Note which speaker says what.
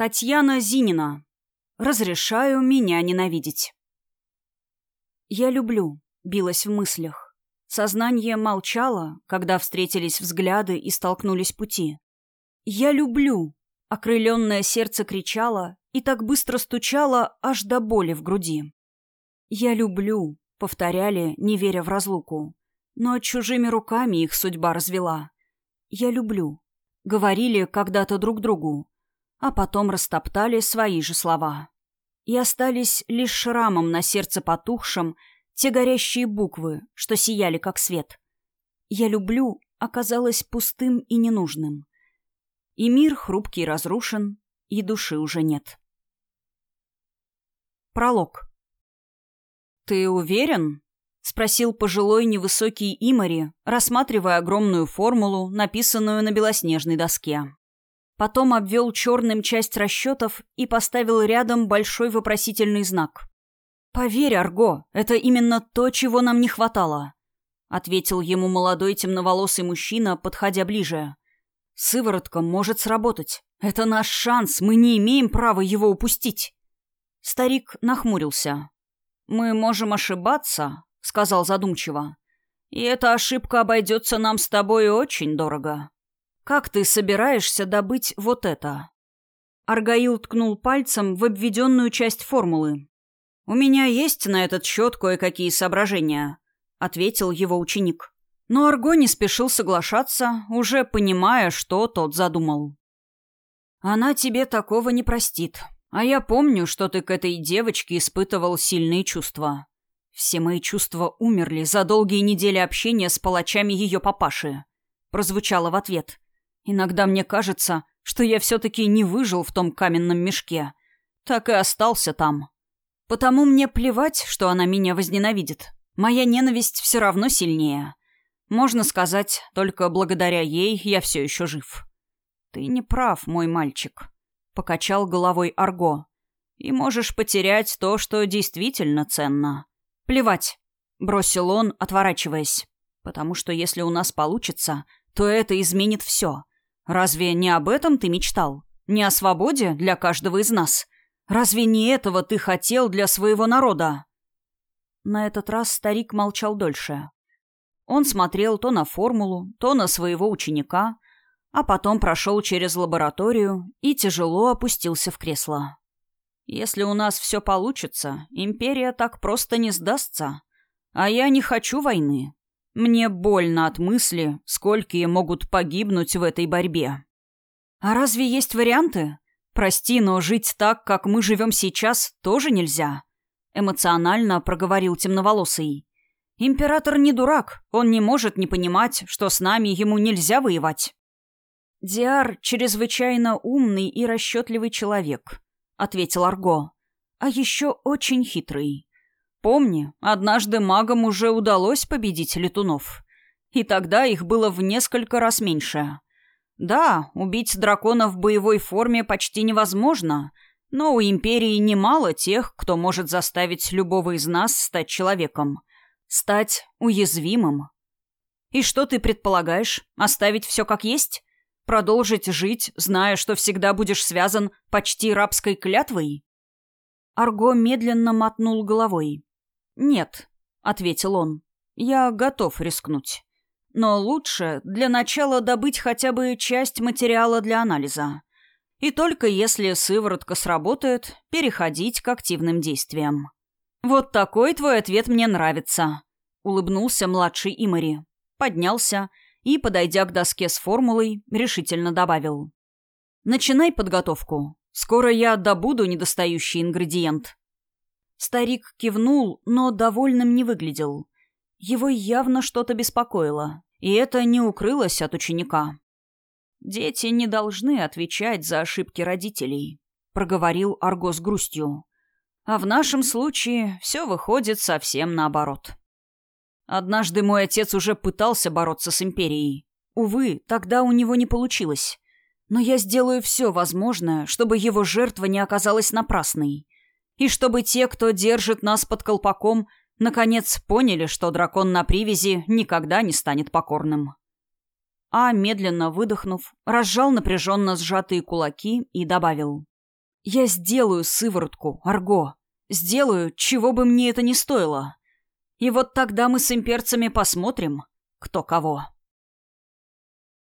Speaker 1: Татьяна Зинина. Разрешаю меня ненавидеть. Я люблю, билась в мыслях. Сознание молчало, когда встретились взгляды и столкнулись пути. Я люблю, окрыленное сердце кричало и так быстро стучало аж до боли в груди. Я люблю, повторяли, не веря в разлуку. Но чужими руками их судьба развела. Я люблю. Говорили когда-то друг другу а потом растоптали свои же слова. И остались лишь шрамом на сердце потухшем те горящие буквы, что сияли как свет. «Я люблю» оказалось пустым и ненужным. И мир хрупкий разрушен, и души уже нет. Пролог. «Ты уверен?» — спросил пожилой невысокий Имари, рассматривая огромную формулу, написанную на белоснежной доске. Потом обвел черным часть расчетов и поставил рядом большой вопросительный знак. «Поверь, Арго, это именно то, чего нам не хватало», — ответил ему молодой темноволосый мужчина, подходя ближе. «Сыворотка может сработать. Это наш шанс, мы не имеем права его упустить». Старик нахмурился. «Мы можем ошибаться», — сказал задумчиво. «И эта ошибка обойдется нам с тобой очень дорого. «Как ты собираешься добыть вот это?» Аргаил ткнул пальцем в обведенную часть формулы. «У меня есть на этот счет кое-какие соображения», — ответил его ученик. Но Арго не спешил соглашаться, уже понимая, что тот задумал. «Она тебе такого не простит. А я помню, что ты к этой девочке испытывал сильные чувства. Все мои чувства умерли за долгие недели общения с палачами ее папаши», — прозвучало в ответ. Иногда мне кажется, что я все-таки не выжил в том каменном мешке. Так и остался там. Потому мне плевать, что она меня возненавидит. Моя ненависть все равно сильнее. Можно сказать, только благодаря ей я все еще жив. Ты не прав, мой мальчик. Покачал головой Арго. И можешь потерять то, что действительно ценно. Плевать. Бросил он, отворачиваясь. Потому что если у нас получится, то это изменит все. Разве не об этом ты мечтал? Не о свободе для каждого из нас? Разве не этого ты хотел для своего народа?» На этот раз старик молчал дольше. Он смотрел то на формулу, то на своего ученика, а потом прошел через лабораторию и тяжело опустился в кресло. «Если у нас все получится, империя так просто не сдастся. А я не хочу войны. Мне больно от мысли, сколькие могут погибнуть в этой борьбе. А разве есть варианты? Прости, но жить так, как мы живем сейчас, тоже нельзя. Эмоционально проговорил темноволосый. Император не дурак, он не может не понимать, что с нами ему нельзя воевать. Диар чрезвычайно умный и расчетливый человек, ответил Арго. А еще очень хитрый. Помни, однажды магам уже удалось победить летунов. И тогда их было в несколько раз меньше. Да, убить дракона в боевой форме почти невозможно, но у Империи немало тех, кто может заставить любого из нас стать человеком. Стать уязвимым. И что ты предполагаешь? Оставить все как есть? Продолжить жить, зная, что всегда будешь связан почти рабской клятвой? Арго медленно мотнул головой. «Нет», — ответил он, — «я готов рискнуть. Но лучше для начала добыть хотя бы часть материала для анализа. И только если сыворотка сработает, переходить к активным действиям». «Вот такой твой ответ мне нравится», — улыбнулся младший Имари. Поднялся и, подойдя к доске с формулой, решительно добавил. «Начинай подготовку. Скоро я добуду недостающий ингредиент». Старик кивнул, но довольным не выглядел. Его явно что-то беспокоило, и это не укрылось от ученика. «Дети не должны отвечать за ошибки родителей», — проговорил Арго с грустью. «А в нашем случае все выходит совсем наоборот». Однажды мой отец уже пытался бороться с Империей. Увы, тогда у него не получилось. Но я сделаю все возможное, чтобы его жертва не оказалась напрасной и чтобы те, кто держит нас под колпаком, наконец поняли, что дракон на привязи никогда не станет покорным. А, медленно выдохнув, разжал напряженно сжатые кулаки и добавил. Я сделаю сыворотку, Арго. Сделаю, чего бы мне это ни стоило. И вот тогда мы с имперцами посмотрим, кто кого.